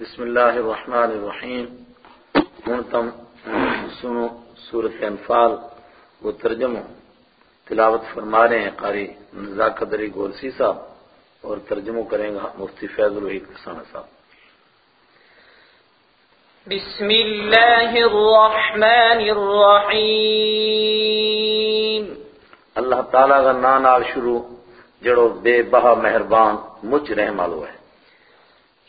بسم اللہ الرحمن الرحیم۔ ہوں تم سنو سورت انفال وہ ترجمہ تلاوت فرما رہے ہیں قاری نزاکت علی گورسی صاحب اور ترجمہ کریں گا مفتی فیض الوحید کسانہ صاحب۔ بسم اللہ الرحمن الرحیم۔ اللہ تعالیٰ کا نام شروع جڑو بے بہا مہربان مجھ رحم آلو ہے۔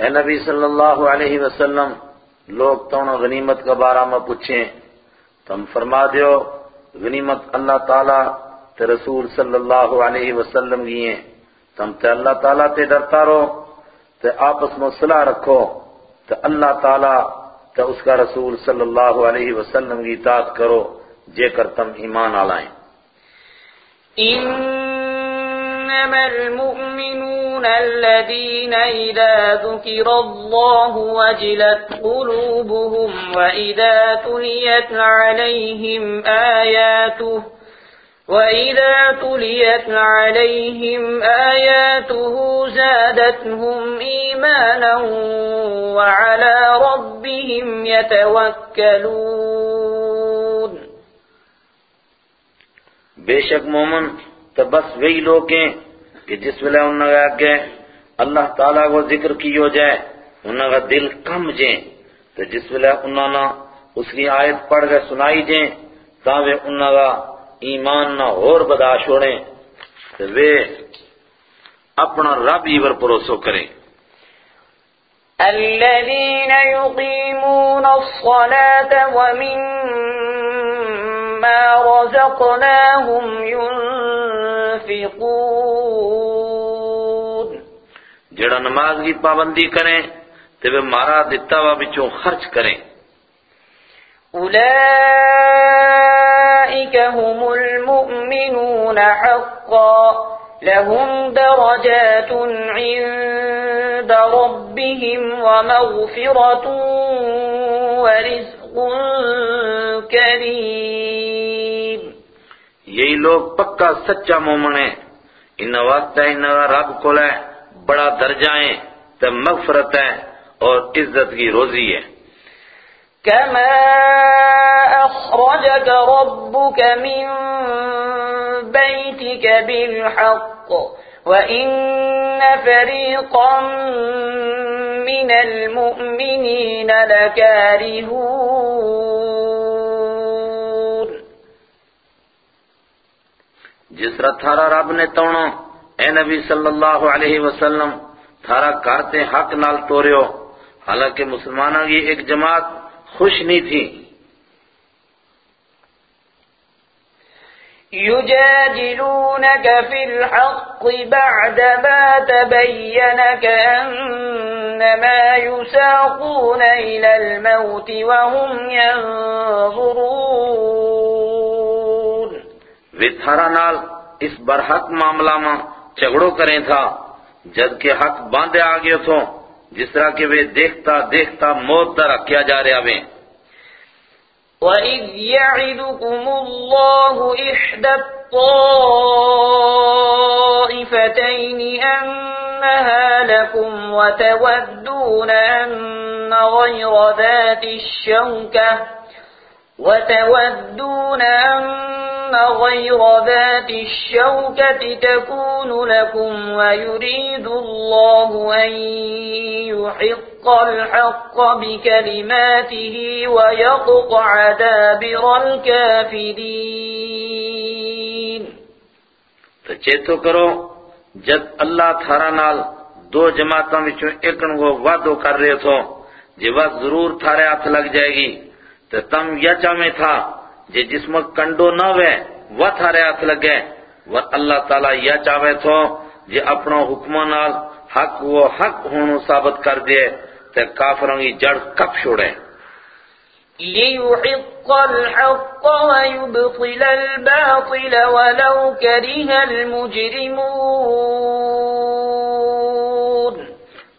اے نبی صلی اللہ علیہ وسلم، لوگ تونو غنیمت کا بارہ میں پوچھیں تم فرما دیو، غنیمت اللہ تعالیٰ تے رسول صلی اللہ علیہ وسلم کی ہیں۔ تم تے اللہ تعالیٰ تے ڈرتا رہو، تے آپس میں صلح رکھو، تے اللہ تعالیٰ تے اس کا رسول صلی اللہ علیہ وسلم کی اطاعت کرو، جے کر تم ایمان آلائیں۔ إنما المؤمنون الذين إذا ذكر الله وجلت قلوبهم وإذا تليت عليهم آياته وإذا تليت عليهم آياته زادتهم إيمانا وعلى ربهم يتوكلون. بے شک مومن تو بس وہی لوگ ہیں کہ جس ویلے انہوں نے آگے اللہ تعالیٰ کو ذکر کیو جائے، انہوں کا دل کم جائیں تو جس ویلے انہوں نے اس کی آیت پڑھ کے سنائی جائیں تاوے انہوں کا ایمان نہ اور بدا چھوڑیں۔ تو وہ اپنا رب ہی پر پروسو کریں۔ الذين يقيمون الصلاة ومما رزقناهم ينفقون ينفقون جڑا نماز کی پابندی کریں تو وہ مارا دیتا ہوا بچوں خرچ کریں۔ أولئك هم المؤمنون حقا لهم درجات عند ربهم ومغفرة ورزق كريم یہی لوگ پکا سچا مومن ہیں۔ ان واسطہ ان رب کو لے بڑا درجہ ہیں تو مغفرت ہے اور عزت کی روزی ہے۔ كما أخرجك ربك من بيتك بالحق وإن فريقا من المؤمنين لكارهون جس طرح تھارا رب نے توڑا اے نبی صلی اللہ علیہ وسلم تھارا کارتے حق نال توڑیو حالانکہ مسلمانوں کی ایک جماعت خوش نہیں تھی۔ يجادلونك في الحق بعد ما تبينك أنما يساقون إلى الموت وهم ينظرون وہ تھارا نال اس برحق معاملہ میں جھگڑو کریں تھا۔ جد کے حق باندھے آگے تھو جس طرح کہ وہ دیکھتا دیکھتا موت درہ کیا جا رہے ہیں وَإِذْ يَعِدُكُمُ اللَّهُ إِحْدَى الطَّائِفَتَيْنِ أَنَّهَا لَكُمْ وَتَوَدُّونَ أَنَّ غَيْرَ ذَاتِ الشَّوْكَةِ وتودون أن غير ذات الشوكة تكون لكم ويريد الله أن يحق الحق بكلماته ويقطع دابر الكافرين. تو چیتو کرو جد اللہ تھارا نال دو جماعتوں وچوں ایکن کو وعدو کر رہے تھو جی وقت ضرور تھارے ہاتھ لگ جائے گی۔ تو تم یا چاہمیں تھا جے جس میں کنڈو نہ وے وہ تھارے ہاتھ لگے۔ وہ اللہ تعالیٰ یا چاہے تو جے اپنا حکمہ نال حق وہ حق ہونو ثابت کر دے تے کافروں کی جڑ کپ چھوڑے ليحق الحق ويبطل الباطل ولو كره المجرمون۔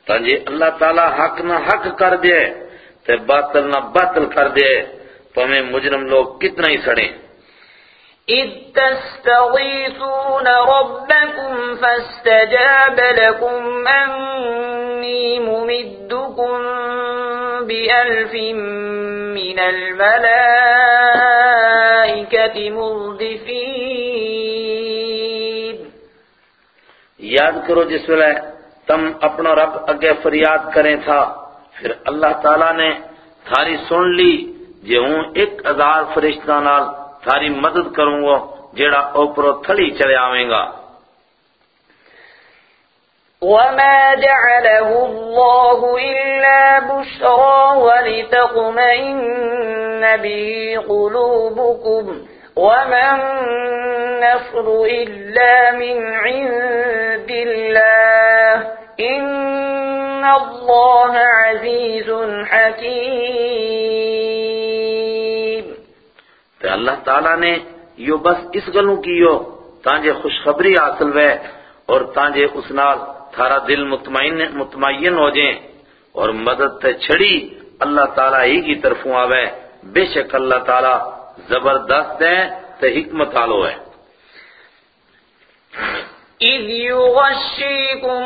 تانجے اللہ تعالی حق نہ حق کر دے تے باطل نہ باطل کر دے تو ہمیں مجرم لوگ کتنا ہی سڑیں۔ إذ تستغيثون ربكم فاستجاب لكم أني ممدكم بألف من الملائكة مردفين۔ یاد کرو جس ویلے تم اپنا رب اگے فریاد کریں تھا۔ پھر اللہ تعالیٰ نے تھاری سن لی، جے ہوں ایک ہزار فرشتہ نال تھاری مدد کروں گا، جیڑا اوپرو تھلی چلے آویں گا۔ وما جعله الله إلا بشرى ولتطمئن به قلوبكم وما النصر إلا من عند الله إن الله عزيز حكيم تے اللہ تعالیٰ نے یہ بس اس گلوں کیو تانجے خوشخبری حاصل وے اور تانجے اس نال تھارا دل مطمئن مطمئن ہو جائیں اور مدد تے چھڑی اللہ تعالیٰ ہی کی طرفوں آوے بے شک اللہ تعالیٰ زبردست ہے تے حکمت آلو ہے إذ يغشيكم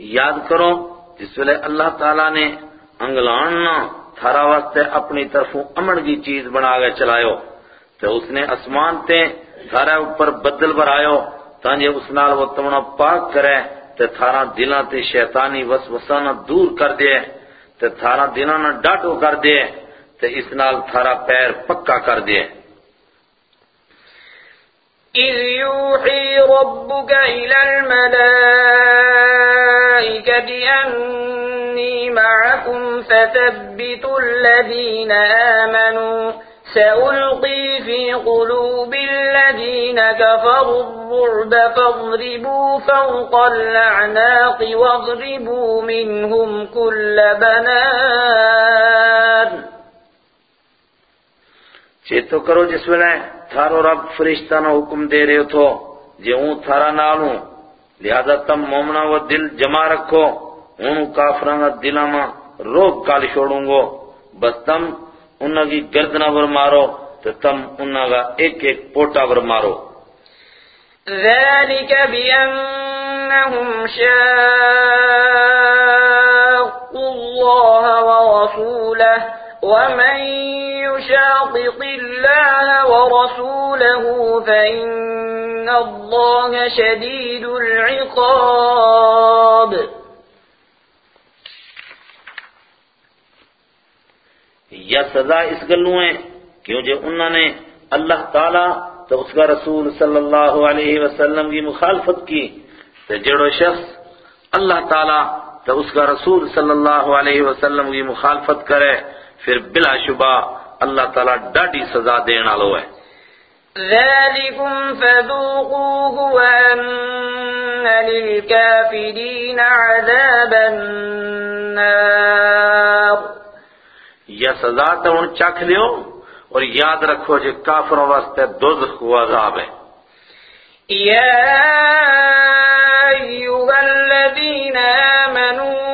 یاد کرو، جس ویلے اللہ تعالیٰ نے انگلاننا تھارا واسطے اپنی طرفوں امن کی چیز بنا گئے چلائیو تو اس نے اسمان تے تھارا اوپر بدل برایو تانجے اس نال وہ تمنا پاک کرے، تے تھارا دلاں تے شیطانی وسوسہ دور کر دے، تے تھارا دلاں نہ ڈاٹو کر دے، تے اس نال تھارا پیر پکا کر دے۔ إذ يوحي ربك إلى الملائكة أني معكم فثبتوا الذين آمنوا سألقي في قلوب الذين كفروا الرعب فاضربوا فوق الأعناق واضربوا منهم كل بنان چیتو کرو جس ویلے تھارو رب فرشتہ نو حکم دے رہے تھو جے ہوں تھارا نالوں لہذا تم مومنا و دل جمع رکھو، انہوں کافران دلاں ماں روک کال چھوڑوں گو۔ بس تم انہاں کی گردنہ ور مارو تو تم انہاں کا ایک ایک پوٹا ور مارو۔ ذلك بأنهم شاقوا الله ورسوله ومن يشاقق الله ورسوله فإن الله شديد العقاب یا سزا اس گلوں ہے کیوں جو انہوں نے اللہ تعالیٰ تو اس کا رسول صلی اللہ علیہ وسلم کی مخالفت کی، تو جڑو شخص اللہ تعالیٰ تو اس کا رسول صلی اللہ علیہ وسلم کی مخالفت کرے، پھر بلا شبہ اللہ تعالیٰ ڈاڈی سزا دین آلو ہے۔ ذلكم فذوقوه وأن للكافرين عذاب النار. یا سزا تو ان چکھ لیو اور یاد رکھو جو کافروں واسطے دوزخ کو عذاب ہے۔ أيها الذين آمنوا إذا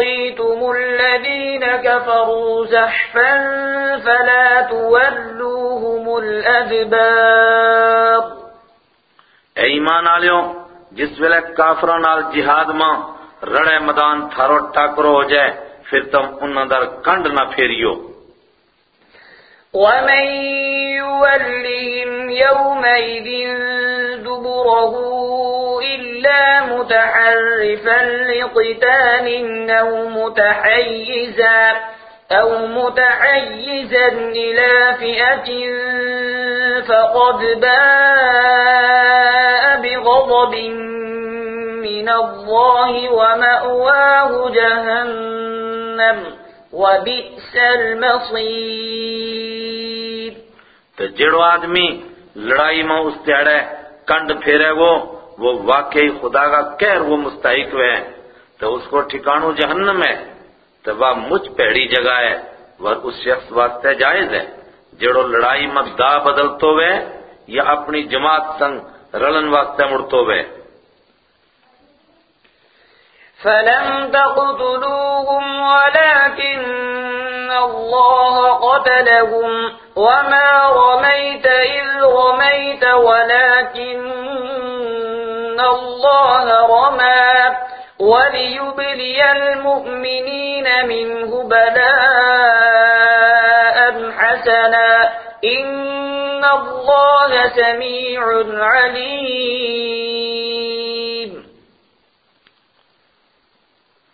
لقيتم الذين كفروا زحفا فلا تولوهم الأدبار اے ایمان آلیو جس ویلے کافروں نال جہاد ماں رڑے میدان تھارو ٹاکرو ہو جائے پھر تم انہاں در کنڈ نہ پھیریو۔ ومن يولهم يومئذ دبره إلا متحرفا لقتال أو متحيزا أو متحيزا إلى فئة فقد باء بغضب من الله ومأواه جهنم وبئس المصير. تو جڑو آدمی لڑائی میں اس تیڑے کنڈ پھیرے وہ وہ واقعی خدا کا کہر وہ مستحق ہوئے تو اس کو ٹھکانو جہنم ہے۔ تو وہ مجھ پیڑی جگہ ہے وہ اس شخص واسطے جائز ہے۔ جڑو لڑائی میں دا بدلتو ہوئے یا اپنی جماعت سنگ رلن واسطے مڑتو ہوئے۔ فلم تقتلوهم ولكن الله قتلهم وما رميت إذ رميت ولكن الله رمى وليبلي المؤمنين منه بلاء حسنا إن الله سميع عليم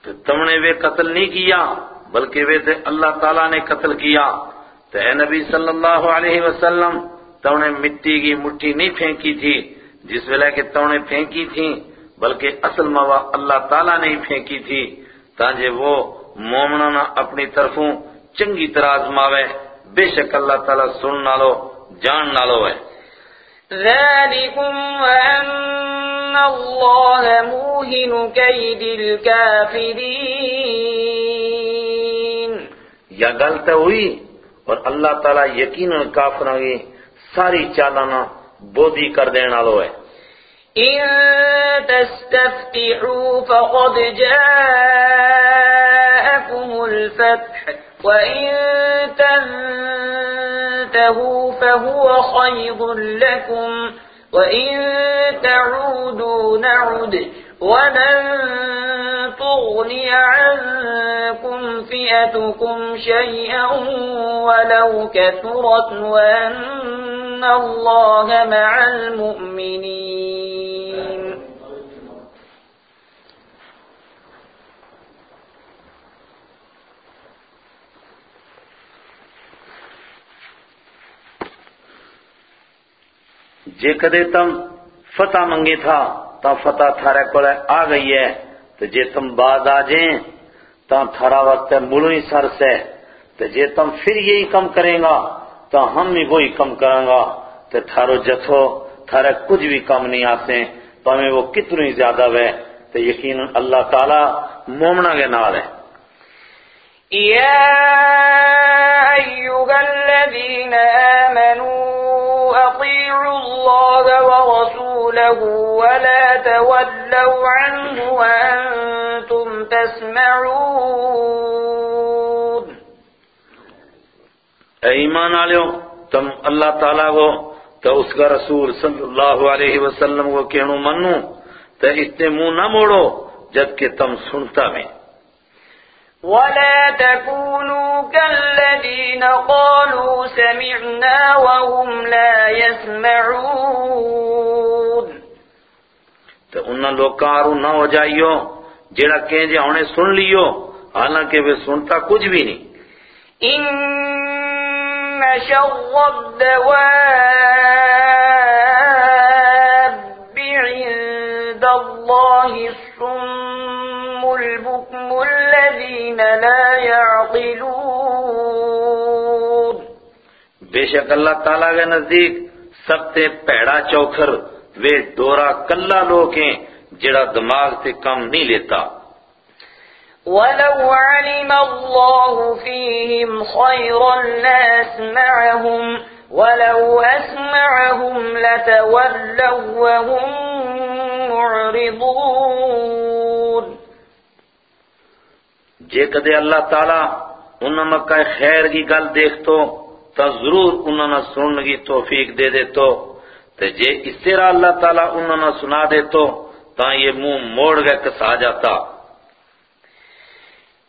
تو تم نے وہ قتل نہیں کیا، بلکہ وہ تھے اللہ تعالیٰ نے قتل کیا۔ تو اے نبی صلی اللہ علیہ وسلم تو نے مٹی کی مٹھی نہیں پھینکی تھی۔ جس ویلے کہ تو نے پھینکی تھی بلکہ اصل موا اللہ تعالیٰ نے ہی پھینکی تھی تاکہ وہ مومنہ اپنی طرفوں چنگی طرح آزماوے بے شک اللہ تعالیٰ سن نہ لو جان نہ لو ہے۔ ذلكم وأن الله موهن كيد الكافرين۔ یا غلط ہوئی اور اللہ تعالیٰ یقیناً کافروں کی ساری چالانا بودی کر دینا لو ہے۔ إن تستفتحوا فقد جاءكم الفتح وإن تنتهوا فهو خير لكم وإن تعودوا نعد ولن تغني عنكم فئتكم شيئا ولو كثرت وأن الله مع المؤمنين جے کدے تم فتح منگی تھا، تا فتح تھارے کولے آ گئی ہے۔ تو جے تم باز آ جائیں، تا تھارا وقت ملو ہی سر سے۔ تو جے تم پھر یہی کم کریں گا تو ہم بھی وہی کم کریں گا۔ تو تھارو جتھو، تھارے کچھ بھی کم نہیں آتے تو ہمیں وہ کتنی زیادہ ہے تو یقین اللہ تعالیٰ مومنہ کے نال ہے۔ يا أيها الذين آمنوا أطيعوا الله ورسوله ولا تولوا عنه وأنتم تسمعون۔ اے ایمان آلیو تم اللہ تعالیٰ کو تو اس کا رسول صلی اللہ علیہ وسلم کو کہنو منو تو اس نے منہ نہ موڑو جبکہ تم سنتا میں ولا تكونوا كالذين قالوا سمعنا وهم لا يسمعون۔ تو انہاں لوکاں آرو نہ ہو جائیو جیڑا کہیں جے انہیں سن لیو حالانکہ وہ سنتا کچھ بھی نہیں۔ إن شر الدواب عند الله الصم البكم الذين لا يعقلون. بے شک اللہ تعالیٰ کے نزدیک سب سے پیڑا چوکھر وہ دورا کلا لوگ ہیں، جڑا دماغ سے کم نہیں لیتا۔ ولو علم الله فيهم خيرا لأسمعهم ولو أسمعهم لتولوا وهم معرضون جے کدے اللہ تعالیٰ انہوں مکہ خیر کی گل دیکھ تو تا ضرور انہوں نے سننے کی توفیق دے دے تو تے جے اس طرح اللہ تعالیٰ انہوں نے سنا دے تو تا یہ منہ موڑ گئے کسا جاتا۔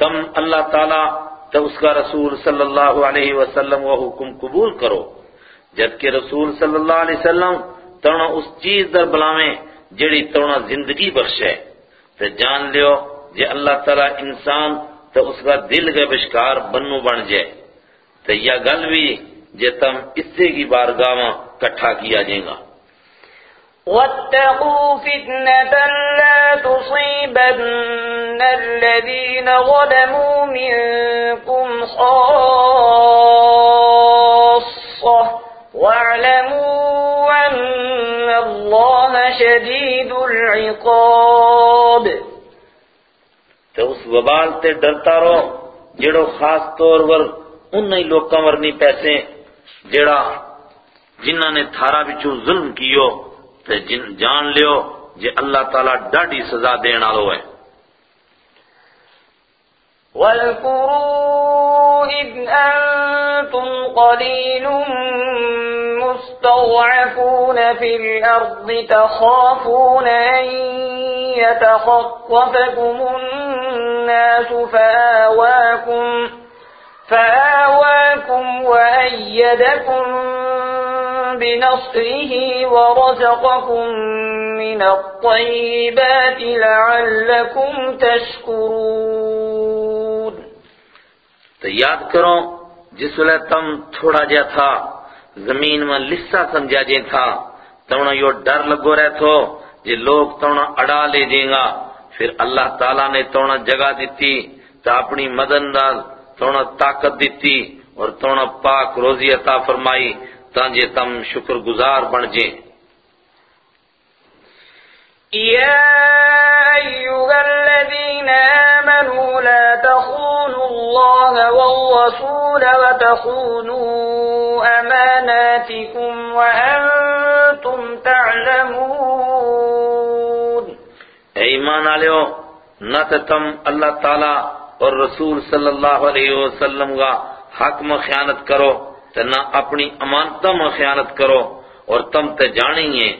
تم اللہ تعالیٰ تو اس کا رسول صلی اللہ علیہ وسلم وہ حکم قبول کرو۔ جبکہ رسول صلی اللہ علیہ وسلم تونا اس چیز در بلاویں جڑی تونا زندگی بخشے۔ تو جان لیو جے اللہ تعالیٰ انسان تو اس کا دل کے بشکار بنو بن جائے۔ تو یہ گل بھی جے تم اس سے کی بارگاہ کٹھا کیا جائے گا۔ واتقوا فتنة لا تصيبن الذين ظلموا منكم خاصة واعلموا أن الله شديد العقاب. تو اس وبال تے ڈرتا رہو، جڑو خاص طور پر ان لوکاں ورنی پیسے، جڑا جنہ نے تھارا بچو ظلم کیو۔ تے جان لیو جے اللہ تعالیٰ ڈاڈی سزا دین آلو ہے۔ واذكروا إذ أنتم قليل مستضعفون في الأرض تخافون أن يتخطفكم الناس فآواكم فآواكم وأيدكم بنصره ورزقكم من الطيبات لعلكم تشكرون. تو یاد کرو، جس وقت تم تھوڑا جا تھا، زمین میں لسا سمجھا جے تھا تونا یو ڈر لگو رہے تھو جے لوگ تونا اڑا لے دیں گا۔ پھر اللہ تعالیٰ نے تونا جگہ دیتی، تو اپنی مدن نال تونا طاقت دیتی اور تونا پاک روزی عطا فرمائی تانجے تم شکر گزار بن جیں يا أيها الذين آمنوا لا تخونوا الله والرسول وتخونوا أماناتكم وأنتم تعلمون۔ اے ایمان آلیو نہ تم اللہ تعالیٰ اور رسول صلی اللہ علیہ وسلم کا حق میں خیانت کرو تو نہ اپنی امانتوں میں خیانت کرو اور تم تے جانی ہیں۔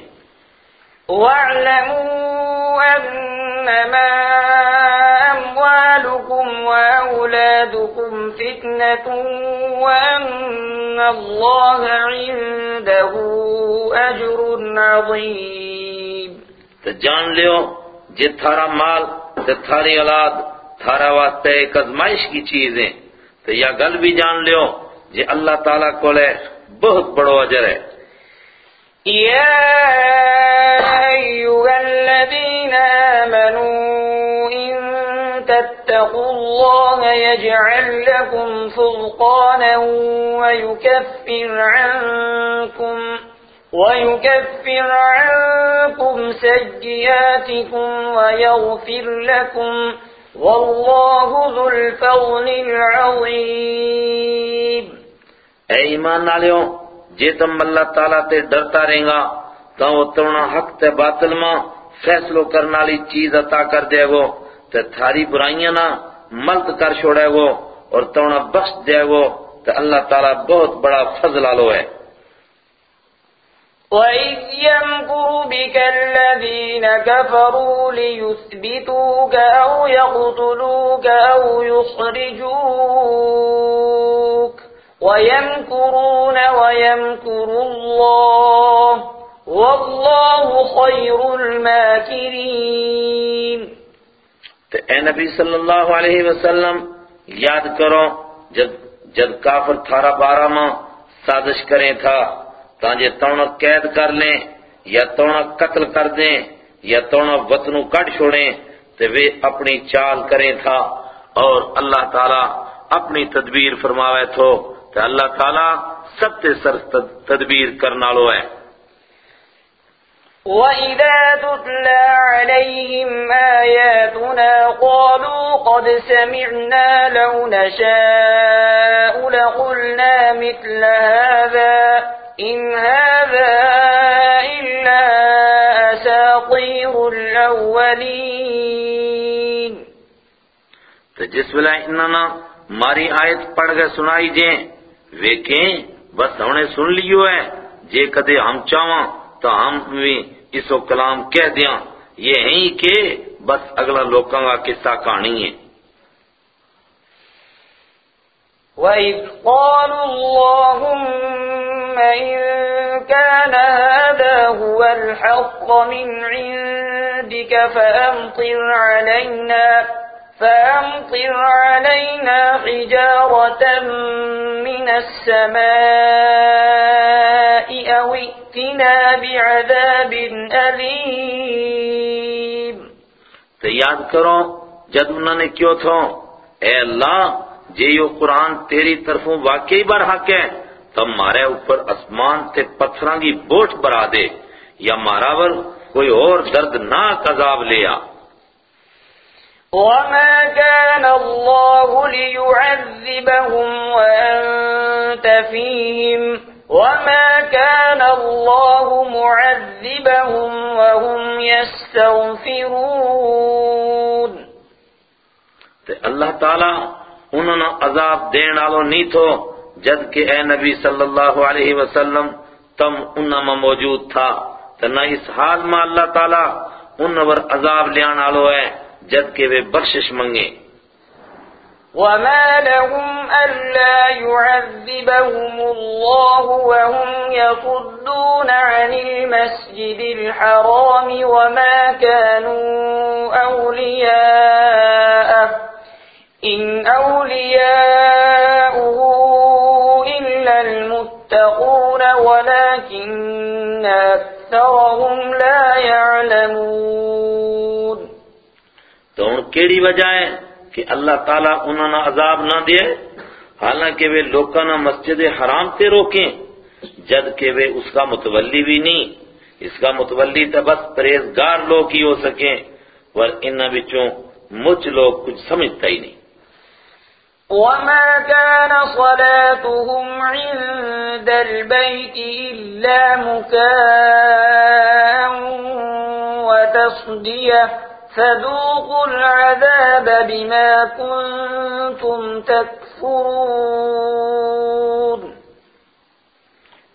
واعلموا أنما أموالكم وأولادكم فتنة وأن الله عنده أجر عظيم تو جان لیو جے تھارا مال تے تھاری اولاد تھارا واسطے ایک ازمائش کی چیز ہے۔ تو یا گل بھی جان لیو جے اللہ تعالیٰ کو لے بہت بڑو اجر ہے۔ يا أيها الذين آمنوا إن تتقوا الله يجعل لكم فرقانا ويكفر عنكم ويكفر عنكم سيئاتكم ويغفر لكم والله ذو الفضل العظيم. اے ایمان نالیو جے تم اللہ تعالیٰ تے ڈرتا رہیں گا، تو وہ تونا حق تے باطل ماں فیصلو کرنا لی چیز عطا کر دے گو، تے تھاری برائیاں نہ ملت کر چھوڑے گو، اور تونا بخش دے گو، تے اللہ تعالیٰ بہت بڑا فضل آلو ہے۔ وَإِذْ يَمْكُرُ بِكَ الَّذِينَ كَفَرُوا لِيُثْبِتُوكَ أَوْ يَقْتُلُوكَ أَوْ يُخْرِجُوكَ وَيَمْكُرُونَ وَيَمْكُرُ اللَّهُ وَاللَّهُ خَيْرُ الْمَاكِرِينَ تو اے نبی صلی اللہ علیہ وسلم، یاد کرو، جب جب کافر تھارا بارہ ماں سازش کریں تھا تانجے تونا قید کر لیں، یا تونا قتل کر دیں، یا تونا وطنو کٹ چھوڑیں تو وہ اپنی چال کریں تھا۔ اور اللہ تعالیٰ اپنی تدبیر فرماوے تھو۔ تو اللہ تعالیٰ سب تے سر تدبیر کرنا لو ہے۔ وَإِذَا تُتْلَى عَلَيْهِمْ آيَاتُنَا قَالُوا قَدْ سَمِعْنَا لَوْ نَشَاءُ لَقُلْنَا مِثْلَ هَذَا إِنْ هَذَا إِلَّا أَسَاطِيرُ الْأَوَّلِينَ تو جس ویلے انہاں ماری آیت پڑھ کے سنائی جیں وہ کہیں بس ہم نے سن لیو ہے۔ جے کدے ہم چاہواں تو ہم بھی اسو کلام کہہ دیاں۔ یہ ہیں کہ بس اگلا لوکاں کا قصہ کہانی ہے۔ وَإِذْ قَالُوا اللَّهُمَّ إِن كَانَ هَذَا هُوَ الْحَقَّ مِنْ عِندِكَ فَأَمْطِرْ عَلَيْنَا فأمطر علينا حجارة من السماء أو ائتنا بعذاب أليم تو کرو جد انہوں نے کیوں تھو اے اللہ جے یو قرآن تیری طرفوں واقعی بر حق ہے تو مارے اوپر اسمان تے پتھراں کی بوٹ برا دے یا ماراور کوئی اور دردناک عذاب لیا وما كان الله ليعذبهم وأنت فيهم وما كان الله معذبهم وهم يستغفرون۔ اللہ تعالیٰ انہوں نے عذاب دین آلو نہیں تھو۔ جد کہ اے نبی صلی اللہ علیہ وسلم، تم انہوں میں موجود تھا، تو نہ اس حال میں اللہ تعالیٰ انہوں پر عذاب لیان آلو ہے، جد کہ وہ بخشش منگے۔ وما لهم ألا يعذبهم الله وهم يصدون عن المسجد الحرام وما كانوا أولياءه۔ إن أولياؤه إلا المتقون ولكن أكثرهم لا يعلمون تو ان کیڑی وجہ ہے کہ اللہ تعالیٰ انہوں نے عذاب نہ دے؟ حالانکہ وہ لوکاں نہ مسجد حرام تے روکیں جد کہ وہ اس کا متولی بھی نہیں۔ اس کا متولی تو بس پریزگار لوگ ہی ہو سکیں۔ ور ان بچوں مجھ لوگ کچھ سمجھتا ہی نہیں۔ وما كان صلاتهم عند البيت إلا مكاء وتصديه فذوقوا العذاب بما كنتم تكفرون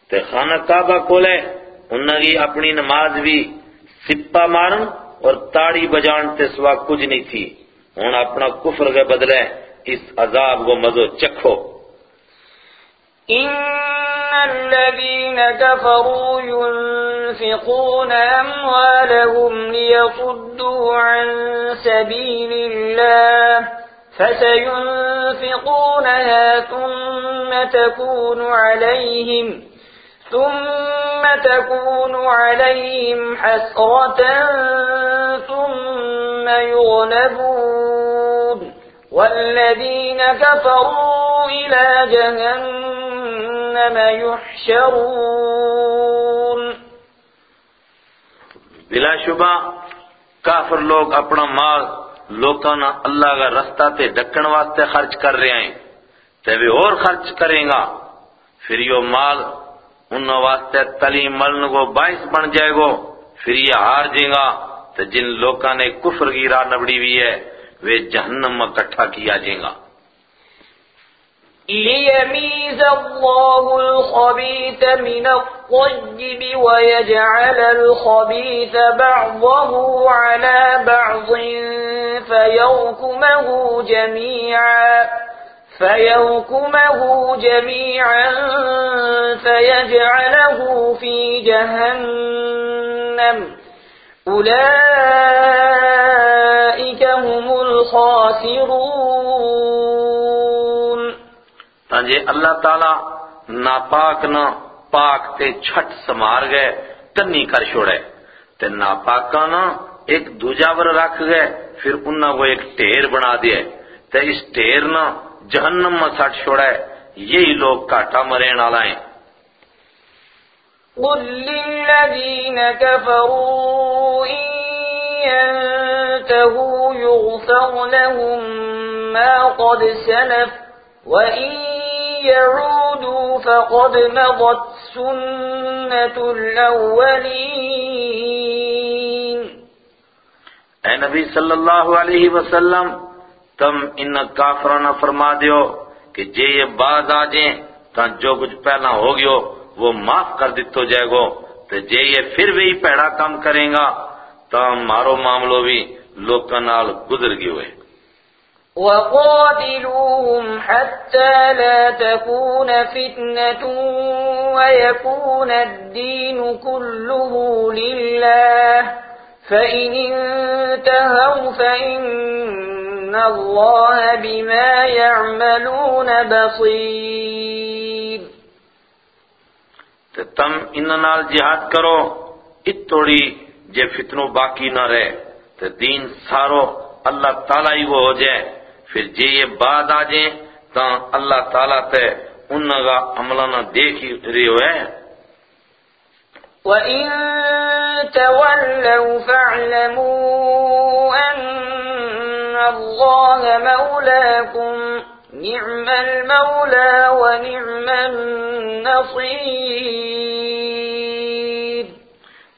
تے خانہ کعبہ کولے انہاں کی اپنی نماز بھی سپا مارن اور تاڑی بجان تے سوا کچھ نہیں تھی۔ ہن اپنا کفر کے بدلے اس عذاب کو مزو چکھو۔ ان الذين كفروا ينفقون أموالهم ليصدوا عن سبيل الله فسينفقونها ثم تكون عليهم ثم تكون عليهم حسرة ثم يغلبون والذين كفروا إلى جهنم يحشرون. بلا شبہ، کافر لوگ اپنا مال لوکاں اللہ کا رستہ تے ڈکن واسطے خرچ کر رہے ہیں، تے بھی اور خرچ کریں گا۔ پھر یہ مال ان واسطے تلی ملن کو باعث بن جائے گو۔ پھر یہ ہار جائے گا۔ تو جن لوکاں نے کفر کی راہ نبڑی ہوئی ہے وہ جہنم میں کٹھا کیا جائے گا۔ ليميز الله الخبيث من الطيب ويجعل الخبيث بعضه على بعض فيركمه جميعا فيركمه جميعا فيجعله في جهنم أولئك هم الخاسرون. تانجے اللہ تعالیٰ ناپاک نہ پاک تے چھٹ سمار گئے تنی کر چھوڑے تے ناپاکاں نہ ایک دوجاور رکھ گئے پھر انہاں کو ایک ٹیر بنا دیے۔ تے اس ٹیر نہ جہنم میں سٹ چھوڑے یہی لوگ کاٹا مرین آلائیں قل إن ينتهوا يغفر لهم ما قد سلف وإن يعودوا فقد مضت سنة الأولين. اے نبی صلی اللہ علیہ وسلم، تم ان کافرانہ فرما دیو کہ جے یہ باز آ جائیں تاں جو کچھ پہلا ہو گیو، وہ معاف کر دیتو جائے گو تو جے یہ پھر بھی پیڑا کام کریں گا تاں مارو معاملو بھی لوکاں نال گزر گئے ہوئے۔ وقاتلوهم حتى لا تكون فتنة ويكون الدين كله لله فإن انتهوا فإن الله بما يعملون بصير۔ تم انہوں جہاد کرو اتوڑی جے فتنو باقی نہ رہے تو دین سارو اللہ تعالیٰ ہی وہ ہو جائے۔ پھر جے یہ بات آ جائیں تو اللہ تعالیٰ تے انہوں کا عملہ نہ دیکھ رہی ہوئے۔ وَإِن تَوَلَّوْا فَاعْلَمُوا أَنَّ اللَّهَ مَوْلَاكُمْ، نِعْمَ الْمَوْلَى وَنِعْمَ النَّصِيرُ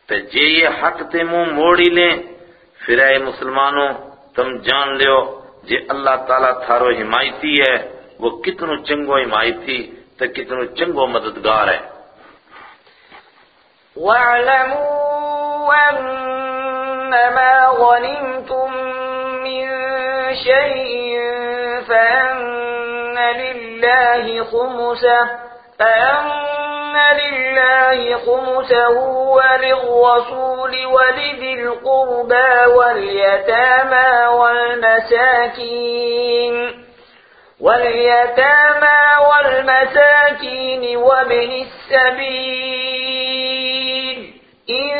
تے جے یہ حق تے منہ موڑی لیں، پھر اے مسلمانوں، تم جان لیو جے اللہ تعالیٰ تھارو حمایتی ہے، وہ کتنو چنگو حمایتی تے کتنو چنگو مددگار ہے۔ وَاعْلَمُوا أَنَّمَا غَنِمْتُم مِّن شَيْءٍ فَأَنَّ لِلَّهِ خُمُسَهُ، فَأَنَّ لِلَّهِ خُمُسَهُ وَلِلرَّسُولِ وَلِذِي الْقُرْبَى وَالْيَتَامَى وَالْمَسَاكِينِ واليتامى والمساكين وابن السبيل. إن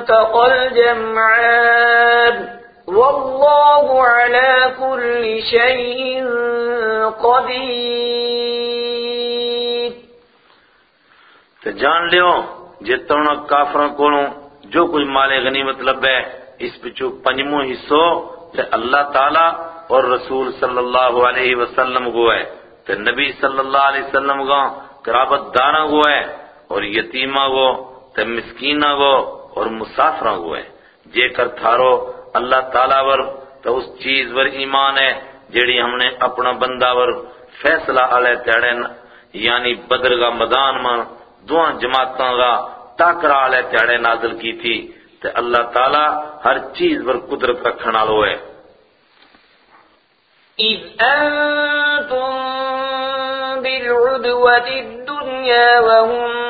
التقى الجمعان والله على كل شيء قدير تو جان لیو جے کافروں کولوں جو کوئی مال غنیمت لبے، اس پچھو پنجمو حصو تے اللہ تعالی اور رسول صلی اللہ علیہ وسلم کو ہے۔ تے نبی صلی اللہ علیہ وسلم کو، قرابت داراں کو ہے اور یتیمہ کو، تے مسکینہ کو اور مسافرہ کو ہے جے کر تھارو، اللہ تعالیٰ ور تو اس چیز ور ایمان ہے، جیڑی ہم نے اپنا بندہ ور فیصلہ علیہ تیڑے یعنی بدر کا مدان میں دعا جماعتاں کا ٹاکرا علیہ تیڑے نازل کی تھی۔ تے اللہ تعالیٰ ہر چیز ور قدرت رکھنا لو ہے۔ إذ أنتم بالعدوة الدنيا وهم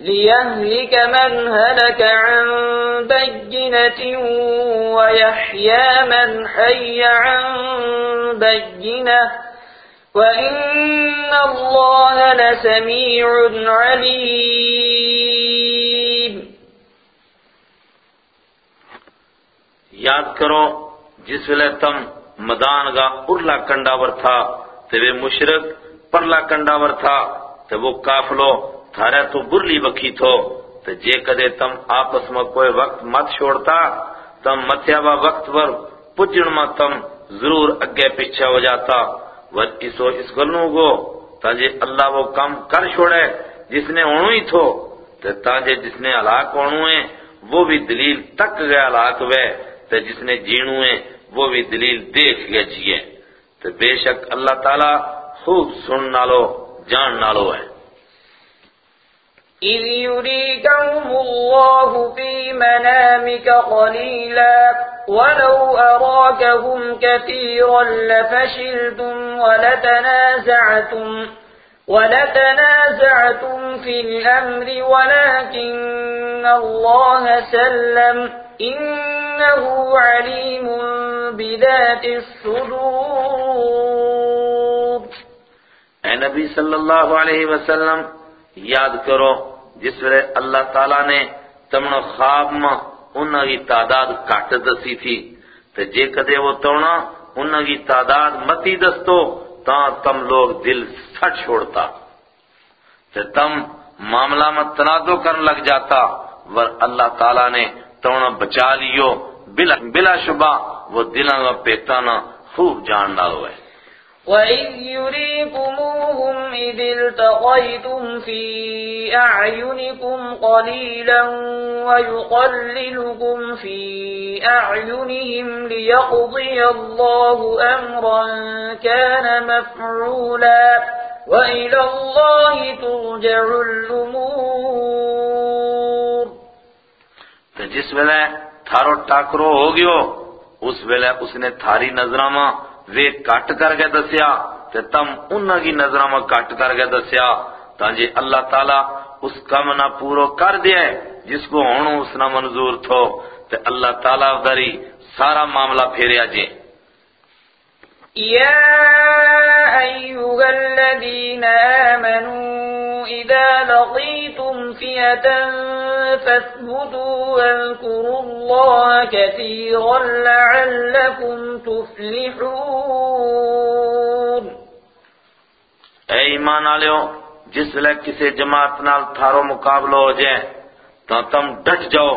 ليهلك من هلك عن بينة ويحيى من حي عن بينة وإن الله لسميع عليم یاد کرو، جس ویلے تم مدان کا ارلا کنڈاور تھا، تو وہ مشرق، پرلا کنڈاور تھا، تو وہ کافلو تھارے تو برلی بکھی تھو۔ تو جے کدے تم آپس میں کوئی وقت مت چھوڑتا، تم متیابا وقت پر پجن میں تم ضرور اگے پیچھے ہو جاتا۔ وہ اس گلوں کو، تاجے اللہ وہ کام کر چھوڑے جس نے اونو ہی تھو۔ تو تاجے جس نے ہلاک اونو ہے وہ بھی دلیل تک گیا ہلاک وے تو جس نے جینو ہے وہ بھی دلیل دیکھ گیا جیے۔ تو بے شک اللہ تعالیٰ خوب سن نالو، جان نالو ہے۔ إذ يريكهم الله في منامك قليلا ولو أراكهم كثيرا لفشلتم ولتنازعتم ولتنازعتم في الأمر ولكن الله سلم. إنه عليم بذات الصدور. اے نبی صلی اللہ علیہ وسلم یاد کرو جس ویلے اللہ تعالیٰ نے تمنا خواب میں انہوں کی تعداد کٹ دسی تھی۔ تو جے کدے وہ تونا انہوں کی تعداد متی دستو تا تم لوگ دل سٹ چھوڑتا۔ تو تم معاملہ میں تنازع کرنے لگ جاتا ور اللہ تعالیٰ نے تونا بچا لیو۔ بلا, بلا شبہ وہ دلوں کا پیتانا خوب جان ڈالو ہے وَإِذْ يُرِيكُمُوهُمْ إِذِ الْتَقَيْتُمْ فِي أَعْيُنِكُمْ قَلِيلًا وَيُقَلِّلُكُمْ فِي أَعْيُنِهِمْ لِيَقْضِيَ اللَّهُ أَمْرًا كَانَ مَفْعُولًا وَإِلَى اللَّهِ تُرْجَعُ الْأُمُورُ تو جس ویلے تھارو ٹاکرو ہو گیو اس ویلے اس نے تھاری نظرہ ماں وے کٹ کر کے دسیا تے تم انہاں کی نظرہ میں کٹ کر کے دسیا تانجے اللہ تعالیٰ اس کم نہ پورو کر دیا ہے جس کو ہونو اس نہ منظور تھو تے اللہ تعالیٰ داری سارا معاملہ پھیریا جے۔ یا ایوہ الذین آمنون إذا لقيتم فئة فاثبتوا واذكروا الله كثيرا لعلكم تفلحون اے ایمان آلیو جس لیے کسی جماعت نال تھارو مقابلہ ہو جائے، تو تم ڈٹ جاؤ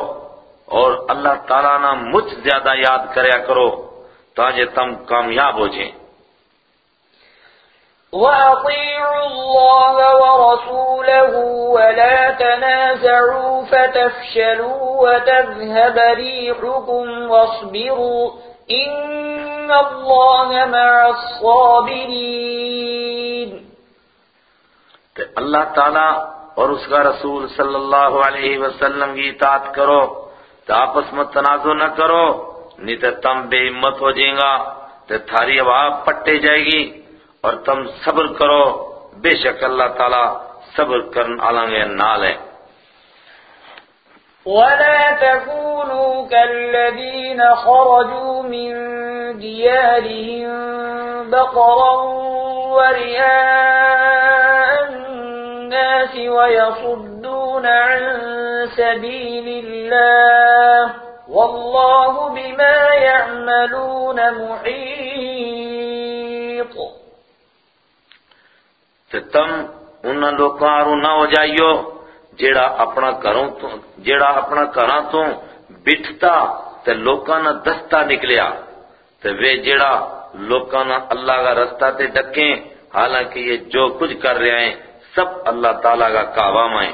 اور اللہ تعالیٰ نہ مجھ زیادہ یاد کریا کرو تاجے تم کامیاب ہو جائیں۔ وَأَطِيعُوا اللَّهَ وَرَسُولَهُ وَلَا تَنَازَعُوا فَتَفْشَلُوا وَتَذْهَبَ رِيحُكُمْ وَاصْبِرُوا إِنَّ اللَّهَ مَعَ الصَّابِرِينَ کہ اللہ تعالیٰ اور اس کا رسول صلی اللہ علیہ وسلم کی اطاعت کرو، تو آپس میں تنازع نہ کرو، نہیں تو تم بے ہمت ہو جائیں گا، تو تھاری آواز پٹے جائے گی۔ اور تم صبر کرو۔ بے شک اللہ تعالیٰ صبر کرن آلانگے نال ہے ولا تكونوا كالذين خرجوا من ديارهم بقرا ورئاء الناس ويصدون عن سبيل الله والله بما يعملون محيط تے تم انہاں لوکاں رو نہ ہو جائیو، جیڑا اپنا گھروں تو، جیڑا اپنا گھراں تو بٹھتا تے لوکاں نہ دستا نکلیا۔ تے وے جیڑا لوکاں نہ اللہ کا رستہ تے ڈکیں، حالانکہ یہ جو کچھ کر رہے ہیں، سب اللہ تعالیٰ کا کعوام ہیں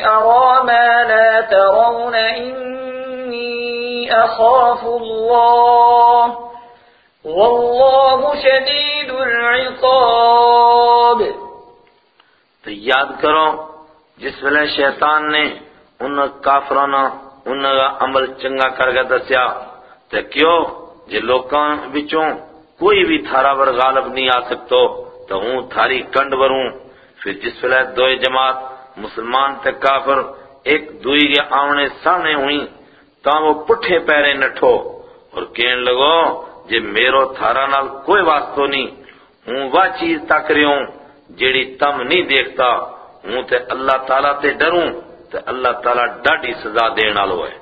أرى ما لا ترون إني أخاف الله. والله شديد العقاب. تو یاد کرو، جس ویلے شیطان نے ان کافرانا ان کا عمل چنگا کر کے دسیا، تو کیوں؟ جے لوکاں بچوں کوئی بھی تھارا پر غالب نہیں آ سکتو، تو ہوں تھاری کنڈ وروں۔ پھر جس ویلے دوئے جماعت مسلمان تے کافر ایک دوئی کے آونے سامنے ہوئی تاں وہ پٹھے پیرے نٹھو اور کہنے لگو، جے میرو تھارا نال کوئی واسطو نہیں، ہوں وہ چیز تک رہی ہوں جیڑی تم نہیں دیکھتا، ہوں تے اللہ تعالیٰ تے ڈروں، تے اللہ تعالیٰ ڈاڈی سزا دینا لو ہے۔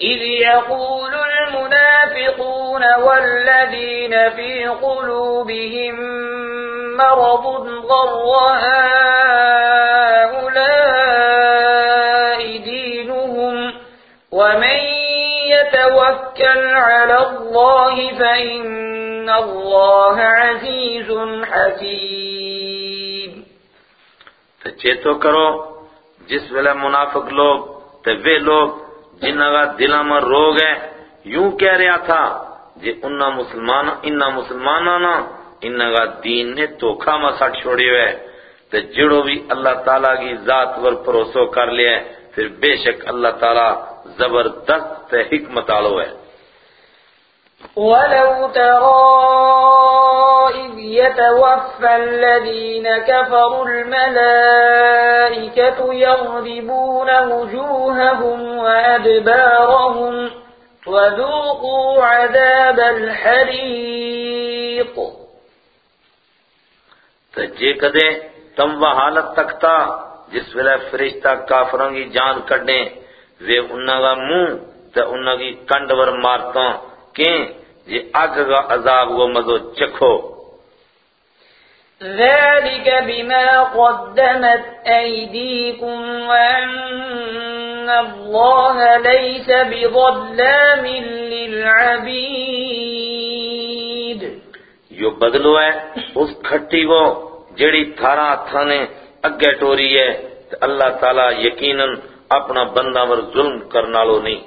إذ يقول المنافقون والذين في قلوبهم مرض غر هؤلاء دينهم ومن يتوكل على الله فإن الله عزيز حكيم. تو چیتو کرو، جس ویلے منافق لوگ، تے وہ لوگ جنہاں کا دلوں میں روگ ہے، یوں کہہ رہا تھا جی جے انہا مسلمان انہا مسلمانانا انہا کا دین نے توکھا ما سٹ چھوڑی ہوئے تو جڑو بھی اللہ تعالیٰ کی ذات ور پروسو کر لیا پھر بے شک اللہ تعالیٰ زبردست تے حکمت آلو ہے۔ وَلَوْ تَرَى إِذْ يَتَوَفَّى الَّذِينَ كَفَرُوا الْمَلَائِكَةُ يَغْرِبُونَ وُجُوهَهُمْ وَأَدْبَارَهُمْ وذوقوا عذاب الحریق تو جے کدے تم وہ حالت تک تھا جس ویلے فرشتہ کافروں کی جان کڈنے وے انہاں کا منہ تے انہاں کی کنڈ ور مارتا کیں جے اگ کا عذاب وہ مزو چکھو۔ ذلك بما قدمت أيديكم وأن الله ليس بظلام للعبيد۔ یہ بدلو ہے اس کھٹی کو جڑی تھارا تھانے اگے ٹوری ہے اللہ تعالیٰ یقیناً اپنا بندہ ور ظلم کرنا لو نہیں۔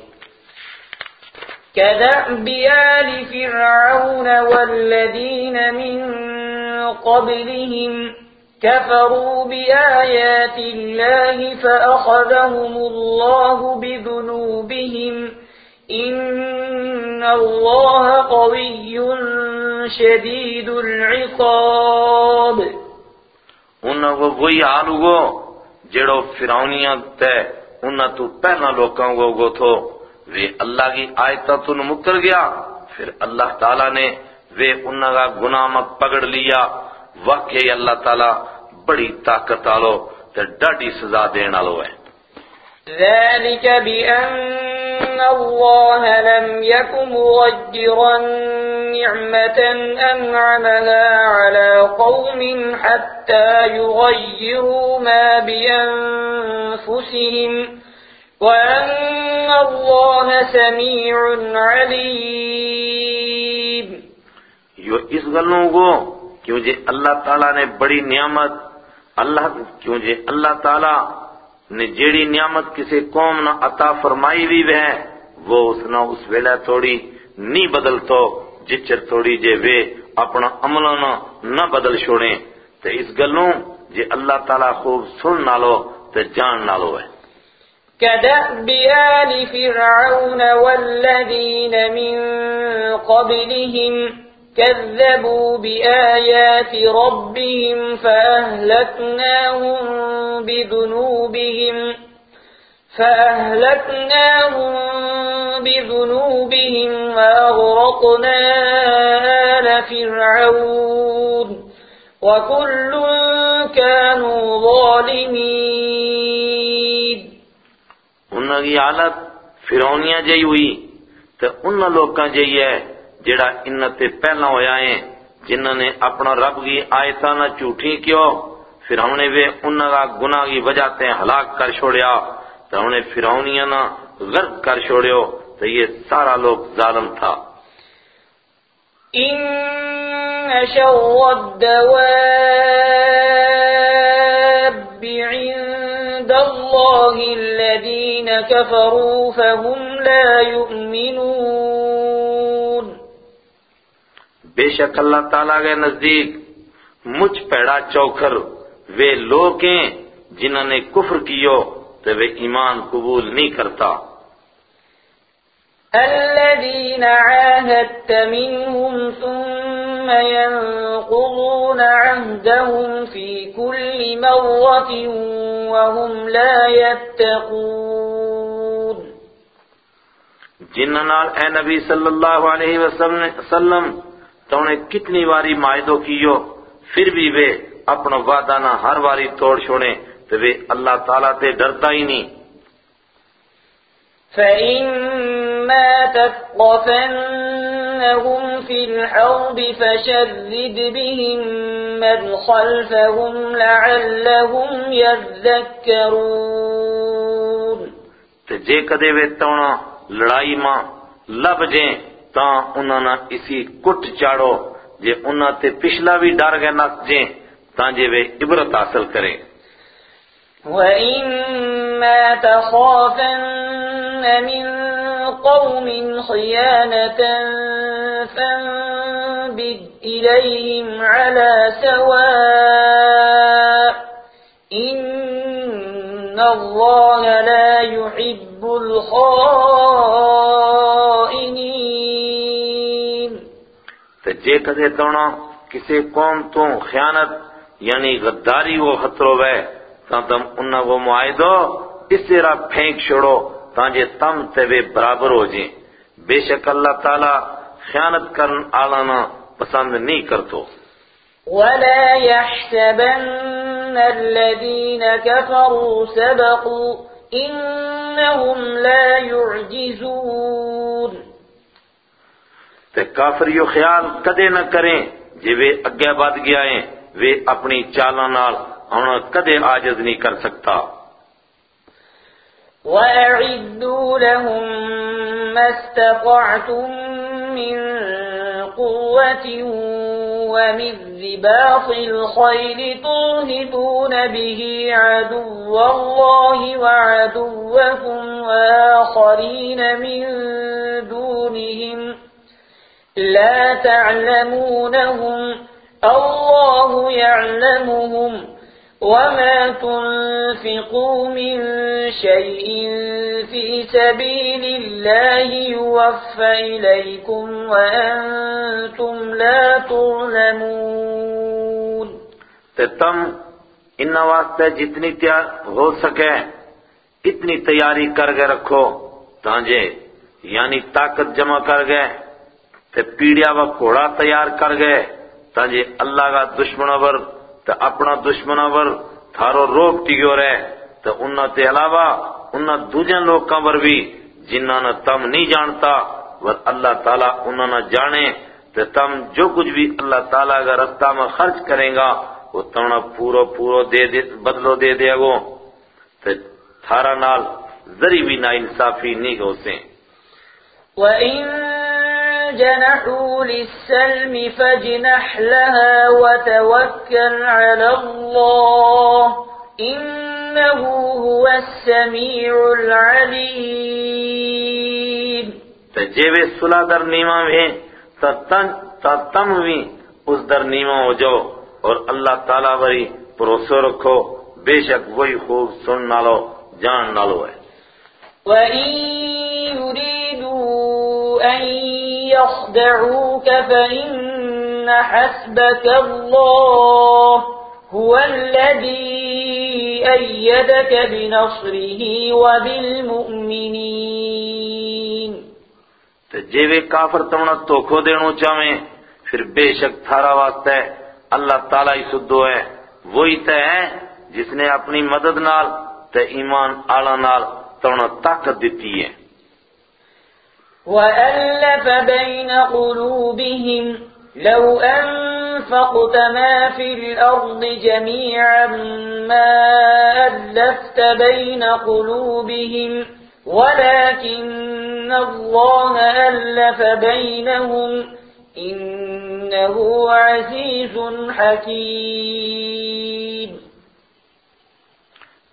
كدأب آل فرعون والذين من قبلهم كفروا بآيات الله فأخذهم الله بذنوبهم إن الله قوي شديد العقاب انہوں کو وہی حال ہوگو جڑو فرعونیاں تے انہوں تو پہنا لوکاں کو گو تھو وہ اللہ کی آیتہ تو مکر گیا، پھر اللہ تعالیٰ نے وہ انہوں کا گناہ مت پکڑ لیا۔ واقعی اللہ تعالیٰ بڑی طاقت آلو تے ڈاڈی سزا دین آلو ہے۔ ذلك بأن الله لم يكن مغجرا نعمة أنعمها على قوم حتى يغيروا ما بأنفسهم وأن الله سميع عليم. یہ اس گلوں کو کیوں جے اللہ تعالیٰ نے بڑی نعمت، اللہ کیوں جے اللہ تعالیٰ نے جیڑی نعمت کسی قوم نہ عطا فرمائی بھی وہ وہ اس نہ اس ویلے توڑی نہیں بدل تو، جچر توڑی جے وے اپنا عمل نہ بدل چھوڑیں تو اس گلوں جے اللہ تعالیٰ خوب سن نالو تو جان نالو ہے۔ كدأب آل فرعون والذين من قبلهم كذبوا بآيات ربهم فأهلكناهم بذنوبهم فأهلكناهم بذنوبهم وأغرقنا آل فرعون وكل كانوا ظالمين. انہوں کی حالت فرونیاں جئی ہوئی تو انہوں لوگاں جئی ہے جڑا ان تے پہلا ہویا ہے جنہوں نے اپنا رب کی آیتاں نہ جھوٹی کیو، پھر ہم نے وہ انہوں کا گناہ کی وجہ تے ہلاک کر چھوڑیا۔ تو ہم نے فرعونیاں نہ غرق کر چھوڑیو تو یہ سارا لوگ ظالم تھا۔ إن شر الدواب عند الله الذين كفروا فهم لا يؤمنون۔ بے شک اللہ تعالیٰ کے نزدیک مجھ پیڑا چوکھر وہ لوگ ہیں جنہوں نے کفر کیو تو وہ ایمان قبول نہیں کرتا۔ الذين عاهدت منهم ثم ينقضون عهدهم في كل مرة وهم لا يتقون۔ جنہوں نال اے نبی صلی اللہ علیہ وسلم تو انہیں کتنی واری معاہدوں کیو پھر بھی وہ اپنا وعدہ نہ ہر واری توڑ چھوڑیں تو وہ اللہ تعالیٰ تے ڈرتا ہی نہیں۔ فإما تثقفنهم في الحرب فشرد بهم من خلفهم لعلهم يذكرون۔ تے جے کدے وے تونا لڑائی ماں لب جیں تاں انہاں نہ اسی کٹ چاڑو جے انہاں تے پچھلا بھی ڈر گئے نس جیں تاں جے وے عبرت حاصل کریں وَإِمَّا تَخَافَنَّ مِن قَوْمٍ خِيَانَةً فانبذ إليهم على سواء إن الله لا يحب الخائنين تے جے کدے تونا کسے قوم تو خیانت یعنی غداری وہ خطرو وے، تاں تم انہا وہ معاہدو اس طرح پھینک چھوڑو تاں جے تم تے وے برابر ہو جیں۔ بے شک اللہ تعالی خیانت کرن آلانا پسند نہیں کرتو۔ ولا يحسبن الذين كفروا سبقوا إنهم لا يعجزون۔ تے کافر یو خیال کدے نہ کریں جے وے اگے بد گیا ہیں، وے اپنی چالاں نال انہاں کدے عاجز نہیں کر سکتا۔ وأعدوا لهم ما استطعتم من قوة ومن رباط الخيل ترهبون به عدو الله وعدوكم وآخرين من دونهم لا تعلمونهم الله يعلمهم. وما تنفقوا من شيء في سبيل الله يوفى إليكم وأنتم لا تظلمون. تے تم إن واسطے جتنی تیار ہو سکے اتنی تیاری کر کے رکھو تانجے یعنی طاقت جمع کر گئے تے پیڑیا و گھوڑا تیار کر گئے۔ تانجے اللہ کا دشمنوں پر تے اپنا دشمنوں پر تھارو روک ٹگیو رہے۔ تے انہاں تے علاوہ انہاں دوجہ لوکاں پر بھی جنہاں نہ تم نہیں جانتا، ور اللہ تعالیٰ انہاں نہ جانے۔ تے تم جو کچھ بھی اللہ تعالیٰ کا رستہ میں خرچ کریں گا، وہ تمنا پورو پورو دے دے، بدلو دے دے گو۔ تے تھارا نال ذری بھی نا انصافی نہیں ہو سے وَإِن جَنَحُوا لِلسَّلْمِ فَاجْنَحْ لَهَا وَتَوَكَّلْ عَلَى اللَّهِ إِنَّهُ هُوَ السَّمِيعُ الْعَلِيمُ. وے صلح در نیمہ میں تا تن- تا تم بھی اس در نیمہ ہو جاؤ اور اللہ تعالیٰ بری بھروسہ رکھو بے شک وہی خوب سن نالو جان نالو ہے۔ وَإِن يُرِيدُوا أَن يَخْدَعُوكَ فَإِنَّ حَسْبَكَ اللَّهُ هُوَ الَّذِي أَيَّدَكَ بِنَصْرِهِ وَبِالْمُؤْمِنِينَ. تے جے کافر تمنا توکھو دینو چاہیں پھر بے شک تھارا واسطہ ہے، اللہ تعالیٰ ہی سدو ہے۔ وہی تے ہے جس نے اپنی مدد نال تے ایمان آلا نال تمنا طاقت دیتی ہے۔ وَأَلَّفَ بَيْنَ قُلُوبِهِمْ لَوْ أَنفَقْتَ مَا فِي الْأَرْضِ جَمِيعًا مَا أَلَّفْتَ بَيْنَ قُلُوبِهِمْ وَلَكِنَّ اللَّهَ أَلَّفَ بَيْنَهُمْ إِنَّهُ عَزِيزٌ حَكِيمٌ.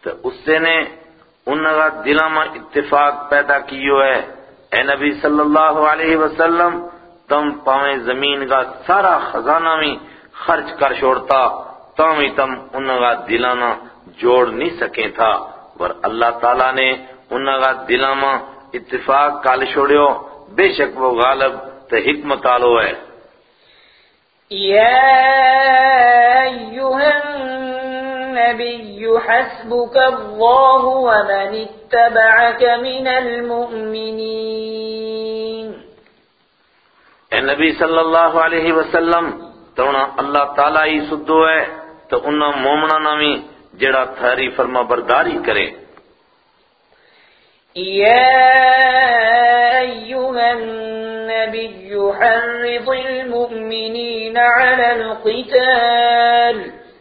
تو اس نے میں اتفاق پیدا کیو ہے۔ اے نبی صلی اللہ علیہ وسلم، تم پاویں زمین کا سارا خزانہ میں خرچ کر چھوڑتا تم ہی تم ان کا دلانا جوڑ نہیں سکیں تھا۔ پر اللہ تعالیٰ نے ان کا دلاں اتفاق کال چھوڑیو، بے شک وہ غالب تے حکمت آلو ہے۔ يا النبي حسبك الله ومن اتبعك من المؤمنين. اے نبی صلی اللہ علیہ وسلم تونا اللہ تعالیٰ ہی سدو ہے تو انہاں مومنا نامی جڑا تھاری فرما برداری کرے۔ يا أيها النبي حرض المؤمنين على القتال۔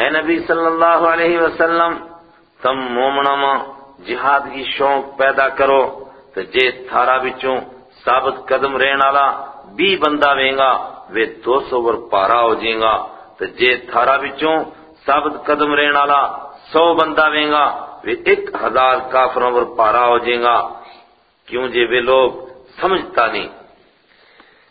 اے نبی صلی اللہ علیہ وسلم، تم مومنا جہاد کی شوق پیدا کرو تو جے تھارا بچوں ثابت قدم رہن والا بھی بندہ وینگا وہ دو سو ور پارا ہو جائیں گا۔ تو جے تھارا بچوں ثابت قدم رہن والا سو بندہ وینگا وہ ایک ہزار کافروں ور پارا ہو جائیں گا۔ کیوں جے وہ لوگ سمجھتا نہیں۔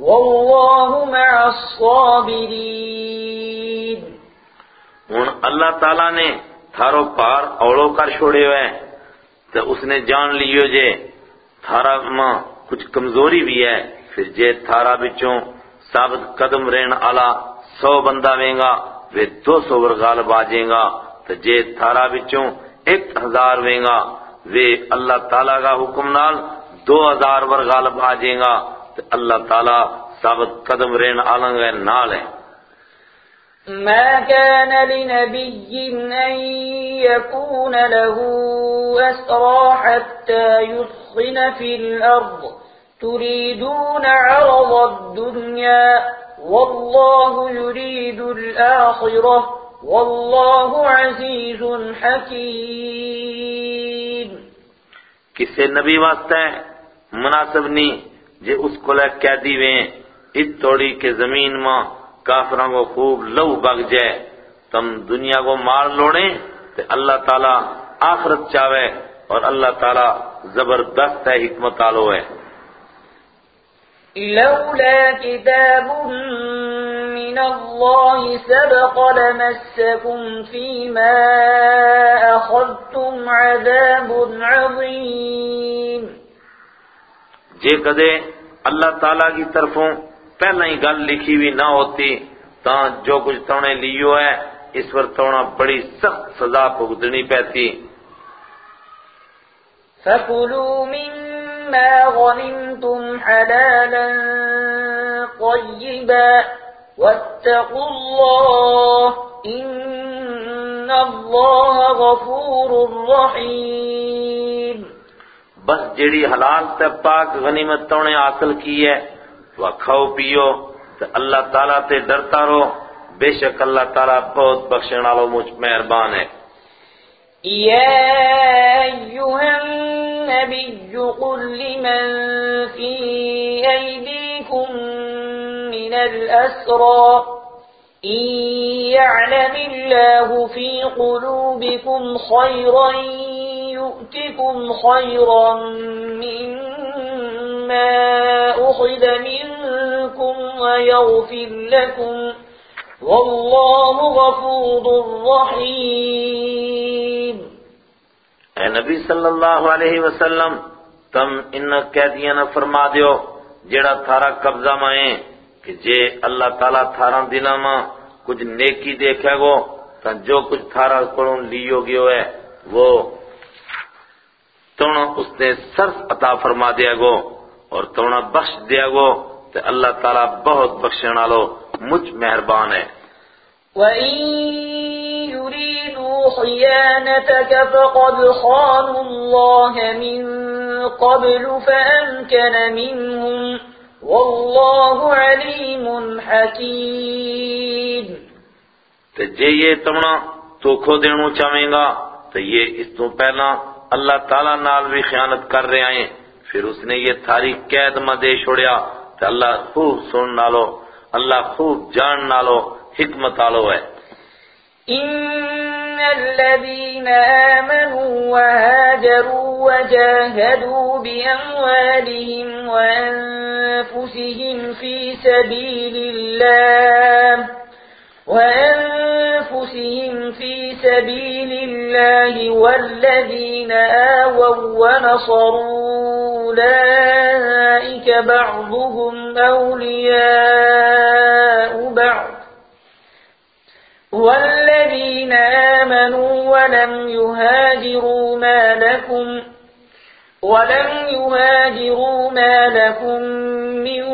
والله مع الصابرين. ہن اللہ تعالیٰ نے تھارو پار اوڑو کر چھوڑے ہوئے تو اس نے جان لیو جے، تھارا ماں کچھ کمزوری بھی ہے، پھر جے تھارا بچوں ثابت قدم رہن آلا سو بندہ وینگا وہ دو سو ور غالب آجیں گا تو جے تھارا بچوں ایک ہزار وینگا وہ اللہ تعالیٰ کا حکم نال دو ہزار ور غالب آجیں گا۔ اللہ تعالیٰ ثابت قدم رہن آلنگ نال ہے۔ ما كان لنبي أن يكون له أسرى حتى يثخن في الأرض. تريدون عرض الدنيا والله يريد الآخرة والله عزيز حكيم۔ کسے نبی واسطے مناسب نہیں جے اس کو لے قیدی ویں ات توڑی کے زمین ماں کافروں کو خوب لو بگ جائے۔ تم دنیا کو مار لوڑیں تو اللہ تعالیٰ آخرت چاہے اور اللہ تعالیٰ زبردست ہے حکمت آلو ہے۔ لولا كتاب من الله سبق لمسكم فيما أخذتم عذاب عظيم۔ جے کدے اللہ تعالیٰ کی طرفوں پہلا ہی گل لکھی ہوئی نہ ہوتی تا جو کچھ تونے لیو ہے، اس پر تونا بڑی سخت سزا بھگتنی پیتی۔ فكلوا مما غنمتم حلالا طيبا واتقوا الله إن الله غفور رحيم بس جڑی حلال تے پاک غنیمت تونے حاصل کی ہے وہ کھاؤ پیو تو اللہ تعالیٰ تے ڈرتا رہو۔ بے شک اللہ تعالیٰ بہت بخشن والو مجھ مہربان ہے۔ يا أيها النبي قل لمن في أيديكم من الأسرى إن يعلم الله في قلوبكم خيرا يؤتكم خيرا مما أخذ منكم ويغفر لكم والله غفور رحيم. اے نبی صلی اللہ علیہ وسلم، تم ان قیدیاں نہ فرما دیو جڑا تھارا قبضہ مائیں کہ جے اللہ تعالیٰ تھارا دلا ماں کچھ نیکی دیکھے گو تو جو کچھ تھارا کڑوں لیو گیو ہے، وہ تونا اس نے سرس عطا فرما دیا گو اور تونا بخش دیا گو تو اللہ تعالیٰ بہت بخشن والو مجھ مہربان ہے۔ وَإِن يُرِيدُوا خِيَانَتَكَ فَقَدْ خَانُوا اللَّهَ مِن قَبْلُ فَأَمْكَنَ مِنْهُمْ وَاللَّهُ عَلِيمٌ حَكِيمٌ۔ تو جے یہ تمنا توکھو دینو چاہیں گا تو یہ اس تو پہلا اللہ تعالیٰ نال بھی خیانت کر رہے آئیں پھر اس نے یہ تھاری قید میں دے چھوڑیا تو اللہ خوب سن نالو، اللہ خوب جان نالو، حکمت آلو ہے۔ إن الذين آمنوا وهاجروا وجاهدوا بأموالهم وأنفسهم في سبيل الله وأنفسهم في سبيل الله والذين آووا ونصروا أولئك بعضهم أولياء بعض والذين آمنوا ولم يهاجروا ما لكم ولم يهاجروا ما لكم من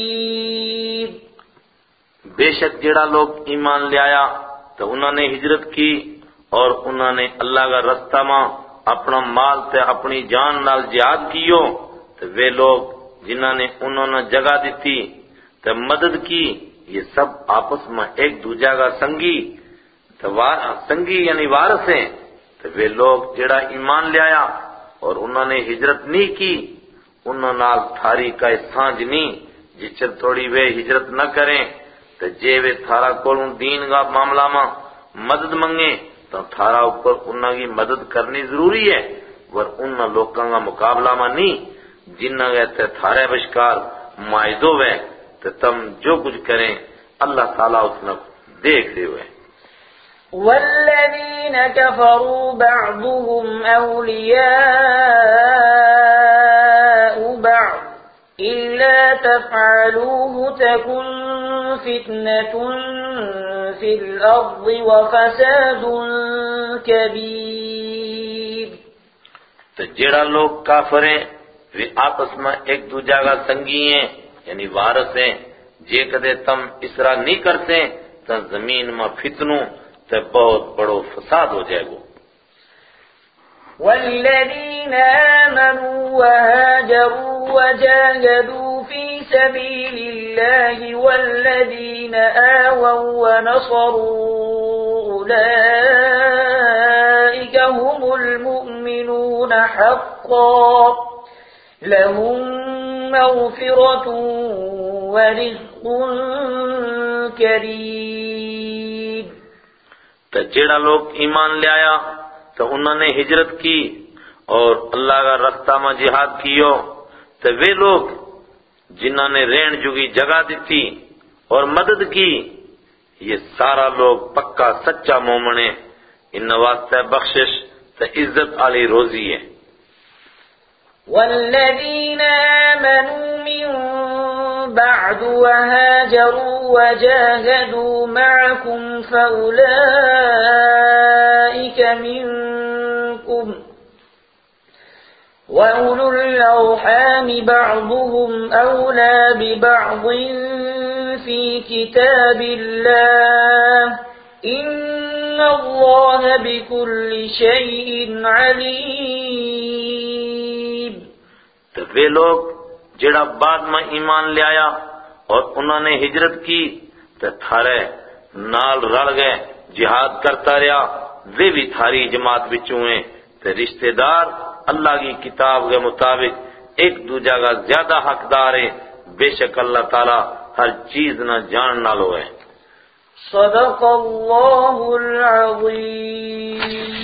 بے شک جڑا لوگ ایمان لے آیا تو انہوں نے ہجرت کی اور انہوں نے اللہ کا رستہ ماں اپنا مال تے اپنی جان نال جہاد کیو تو وہ لوگ جنہوں نے انہوں نے جگہ دیتی تو مدد کی، یہ سب آپس میں ایک دوجہ کا سنگی تو سنگی یعنی وارث ہیں۔ تو وہ لوگ جڑا ایمان لے آیا اور انہوں نے ہجرت نہیں کی انہوں نال تھاری کا سانج نہیں جچر تھوڑی وہ ہجرت نہ کریں۔ تو جے وہ تھارا کولوں دین کا معاملہ ماں مدد منگے تو تھارا اوپر انہوں کی مدد کرنی ضروری ہے، ور ان لوکاں کا مقابلہ ماں نہیں جنہ گئے تے تھارے بشکار معاہدو وے تو تم جو کچھ کریں، اللہ تعالیٰ اس نے دیکھ دے ہوئے۔ والذين كفروا بعضهم أولياء بعض إلا تفعلوه تكن فتنة في الأرض وفساد كبير تو جڑا لوگ کافر ہیں وہ آپس میں ایک دوجہ کا سنگی ہیں یعنی وارث ہیں۔ جے کدے تم اسرا نہیں کرتے تو زمین میں فتنوں تو بہت بڑو فساد ہو جائے گا والذين آمنوا وهاجروا وجاهدوا في سبيل الله والذين آووا ونصروا أولئك هم المؤمنون حقا لهم مغفرة ورزق كريم تو جیڑا لوگ ایمان لے آیا، تو انہوں نے ہجرت کی اور اللہ کا رستہ میں جہاد کیو، تو وہ لوگ جنہوں نے رین جگی جگہ دیتی اور مدد کی، یہ سارا لوگ پکا سچا مومن ہے ان واسطے بخشش تو عزت علی روزی ہے۔ والذين آمنوا من بعد وهاجروا وجاهدوا معكم فأولئك منكم وأولو الأرحام بعضهم أولى ببعض في كتاب الله إن الله بكل شيء عليم تو وہ لوگ جڑا بعد میں ایمان لے آیا اور انہوں نے ہجرت کی تو تھارے نال رل گئے، جہاد کرتا رہا، وہ بھی تھاری جماعت بچوں ہیں۔ تو رشتہ دار اللہ کی کتاب کے مطابق ایک دوجہ کا زیادہ حقدار ہے۔ بے شک اللہ تعالی ہر چیز نہ جان نہ لو ہے صدق اللہ العظیم۔